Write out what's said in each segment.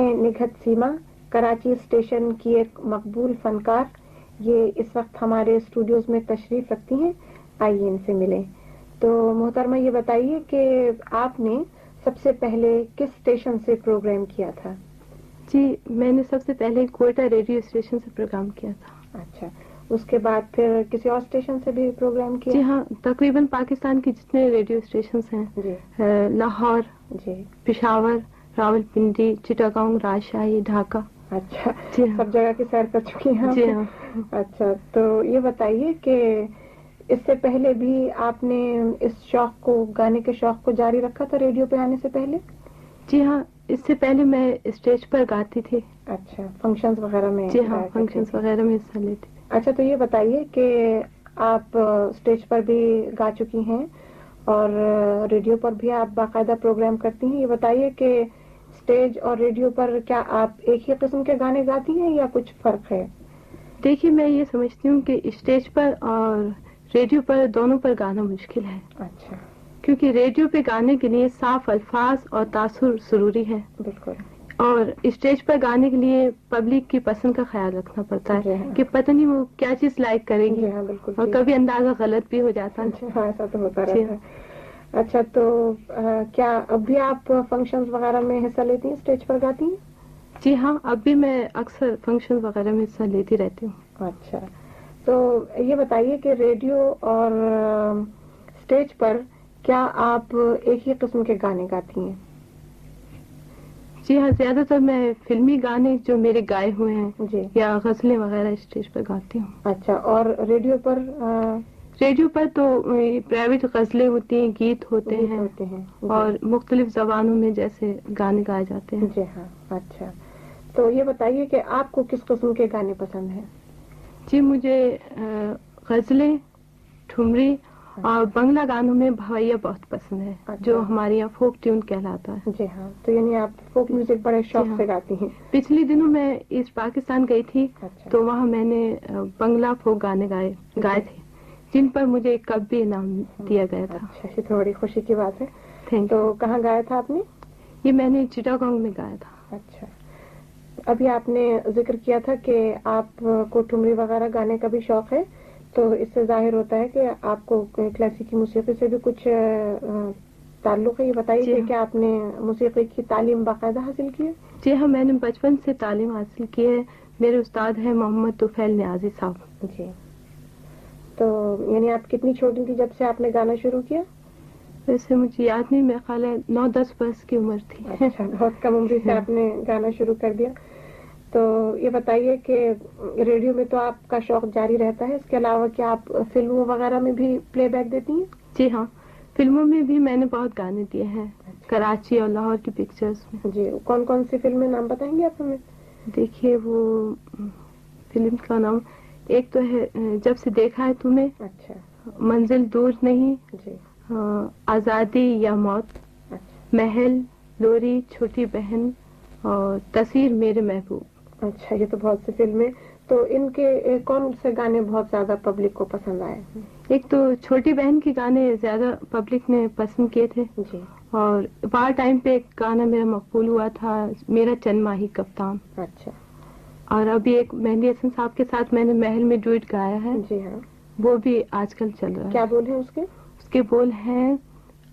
نگھت سیما Karachi station کی ایک مقبول فنکار یہ اس وقت ہمارے اسٹوڈیوز میں تشریف رکھتی ہیں۔ آئیے ان سے ملیں۔ تو محترمہ یہ بتائیے کہ آپ نے سب سے پہلے کس اسٹیشن سے پروگرام کیا تھا؟ جی میں نے سب سے پہلے کوئٹہ ریڈیو اسٹیشن سے پروگرام کیا تھا۔ اچھا اس کے بعد پھر کسی اور اسٹیشن سے بھی پروگرام کیا؟ جی ہاں تقریباً پاکستان کے جتنے ریڈیو اسٹیشنز ہیں جی۔ لاہور جی۔ پشاور راول پنڈی چٹاگاؤں راجشاہی ڈھاکہ۔ اچھا جی ہاں۔ سب جگہ کی سیر کر چکی ہیں؟ جی ہاں۔ اچھا تو یہ بتائیے کہ اس سے پہلے بھی آپ نے اس شوق کو گانے کے شوق کو جاری رکھا تھا ریڈیو پہ آنے سے پہلے؟ جی ہاں اس سے پہلے میں اسٹیج پر گاتی تھی۔ اچھا فنکشنز وغیرہ میں جی ہاں فنکشنز۔ وغیرہ میں حصہ لیتی تھی۔ اچھا تو یہ بتائیے کہ آپ اسٹیج پر بھی گا چکی ہیں اور ریڈیو پر بھی آپ باقاعدہ پروگرام کرتی ہیں۔ یہ بتائیے کہ اسٹیج اور ریڈیو پر کیا آپ ایک ہی قسم کے گانے گاتی ہیں یا کچھ فرق ہے؟ دیکھیے میں یہ سمجھتی ہوں کہ اسٹیج پر اور ریڈیو پر دونوں پر گانا مشکل ہے۔ اچھا۔ کیونکہ ریڈیو پہ گانے کے لیے صاف الفاظ اور تاثر ضروری ہے۔ بالکل۔ اور اسٹیج پر گانے کے لیے پبلک کی پسند کا خیال رکھنا پڑتا جی ہے ہاں۔ کہ پتہ نہیں وہ کیا چیز لائک کرے گی جی ہاں اور ٹھیک۔ کبھی اندازہ غلط بھی ہو جاتا۔ ہے۔ اچھا تو کیا اب بھی آپ فنکشنز وغیرہ میں حصہ لیتی ہیں اسٹیج پر گاتی ہیں؟ جی ہاں اب بھی میں اکثر فنکشن وغیرہ میں حصہ لیتی رہتی ہوں۔ اچھا تو یہ بتائیے کہ ریڈیو اور اسٹیج پر کیا آپ ایک ہی قسم کے گانے گاتی ہیں؟ جی ہاں زیادہ تر میں فلمی گانے جو میرے گائے ہوئے ہیں جی۔ یا غزلیں وغیرہ اسٹیج پر گاتی ہوں۔ اچھا اور ریڈیو پر ریڈیو پر تو پرائیویٹ غزلیں ہوتی ہیں گیت ہوتے ہیں ہوتے ہیں جی۔ اور مختلف زبانوں میں جیسے گانے گائے جاتے ہیں۔ جی ہاں اچھا۔ تو یہ بتائیے کہ آپ کو کس قسم کے گانے پسند ہیں؟ جی مجھے غزلیں ٹھمری اور بنگلہ گانوں میں بھوائیا بہت پسند ہے اچھا۔ جو ہمارے یہاں فوک ٹیون کہلاتا ہے۔ جی ہاں تو یعنی آپ فوک میوزک بڑے شوق جی ہاں۔ سے گاتی ہیں۔ پچھلی دنوں میں اس پاکستان گئی تھی اچھا۔ تو وہاں میں نے بنگلہ فوک گانے گائے گائے تھے۔ جن پر مجھے ایک کب بھی انعام دیا گیا تھا۔ اچھا یہ تو بڑی خوشی کی بات ہے۔ تو کہاں گایا تھا آپ نے؟ یہ میں نے چٹاگانگ میں گایا تھا۔ اچھا۔ ابھی آپ نے ذکر کیا تھا کہ آپ کو ٹھمری وغیرہ گانے کا بھی شوق ہے۔ تو اس سے ظاہر ہوتا ہے کہ آپ کو کلاسیکی موسیقی سے بھی کچھ تعلق ہے۔ یہ بتائیے جی کہ ہاں۔ آپ نے موسیقی کی تعلیم باقاعدہ حاصل کی ہے؟ جی ہاں میں نے بچپن سے تعلیم حاصل کی ہے۔ میرے استاد ہیں محمد توفیل نیازی صاحب۔ جی۔ یعنی آپ کتنی چھوٹی تھی جب سے آپ نے گانا شروع کیا؟ ویسے مجھے یاد نہیں میرا خیال ہے نو دس برس کی عمر تھی۔ اچھا بہت کم عمری سے آپ نے گانا شروع کر دیا۔ تو یہ بتائیے کہ ریڈیو میں تو آپ کا شوق جاری رہتا ہے اس کے علاوہ کیا آپ فلموں وغیرہ میں بھی پلے بیک دیتی ہیں؟ جی ہاں فلموں میں بھی میں نے بہت گانے دیے ہیں کراچی اور لاہور کی پکچرز میں۔ جی کون کون سی فلمیں نام بتائیں گے آپ ہمیں؟ دیکھیے وہ فلم کا نام ایک تو ہے جب سے دیکھا ہے تمہیں اچھا۔ منزل دور نہیں جی۔ آزادی یا موت اچھا۔ محل لوری چھوٹی بہن اور تصویر میرے محبوب۔ اچھا یہ تو بہت سی فلمیں۔ تو ان کے کون سے گانے بہت زیادہ پبلک کو پسند آئے؟ ایک تو چھوٹی بہن کے گانے زیادہ پبلک نے پسند کیے تھے۔ جی۔ اور بار ٹائم پہ ایک گانا میرا مقبول ہوا تھا میرا چند ماہی کپتان۔ اچھا۔ اور ابھی ایک مہندی حسن صاحب کے ساتھ میں نے محل میں ڈوئٹ گایا ہے۔ جی ہاں۔ وہ بھی آج کل چل رہا ہے۔ کیا بول ہیں اس کے؟ اس کے بول ہیں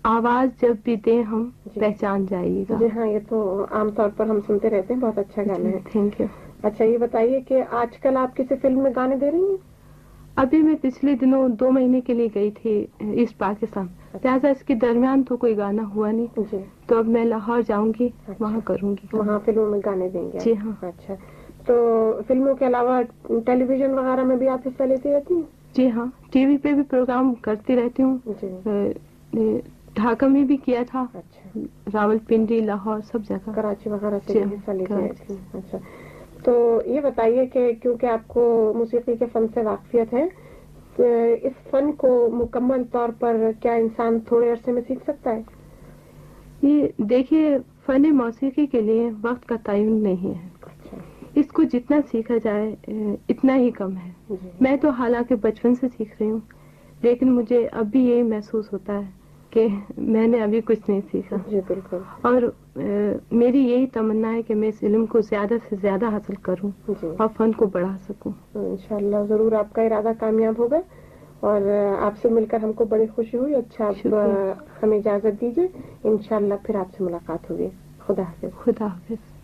آواز جب بھی دیں ہم جی۔ پہچان جائیے گا۔ جی ہاں یہ تو عام طور پر ہم سنتے رہتے ہیں بہت اچھا گانا ہے۔ تھینک یو اچھا یہ بتائیے کہ آج کل آپ کسی فلم میں گانے دے رہی ہیں؟ ابھی میں پچھلے دنوں دو مہینے کے لیے گئی تھی ایسٹ پاکستان۔ لہٰذا اس کے درمیان تو کوئی گانا ہوا نہیں۔ جی۔ تو اب میں لاہور جاؤں گی اچھا۔ وہاں کروں گی۔ وہاں فلموں میں گانے دیں گے جی ہاں۔ اچھا۔ تو فلموں کے علاوہ ٹیلی ویژن وغیرہ میں بھی آپ حصہ لیتی رہتی ہیں؟ جی ہاں ٹی وی پہ بھی پروگرام کرتی رہتی ہوں۔ جی۔ ڈھاکہ میں بھی کیا تھا۔ اچھا۔ راول پنڈی لاہور سب جگہ۔ کراچی وغیرہ سے جی ہاں، حصہ لیتی اچھا۔ تو یہ بتائیے کہ کیونکہ آپ کو موسیقی کے فن سے واقفیت ہے اس فن کو مکمل طور پر کیا انسان تھوڑے عرصے میں سیکھ سکتا ہے؟ یہ دیکھیے فن موسیقی کے لیے وقت کا تعین نہیں ہے۔ اس کو جتنا سیکھا جائے اتنا ہی کم ہے۔ جی۔ میں تو حالانکہ بچپن سے سیکھ رہی ہوں لیکن مجھے اب بھی یہی محسوس ہوتا ہے کہ میں نے ابھی کچھ نہیں سیکھا۔ جی بالکل۔ اور میری یہی تمنا ہے کہ میں اس علم کو زیادہ سے زیادہ حاصل کروں جی۔ اور فن کو بڑھا سکوں۔ انشاءاللہ ضرور آپ کا ارادہ کامیاب ہوگا۔ اور آپ سے مل کر ہم کو بڑی خوشی ہوئی۔ اچھا آپ۔ ہمیں اجازت دیجیے انشاءاللہ پھر آپ سے ملاقات ہوگی۔ خدا حافظ۔ خدا حافظ۔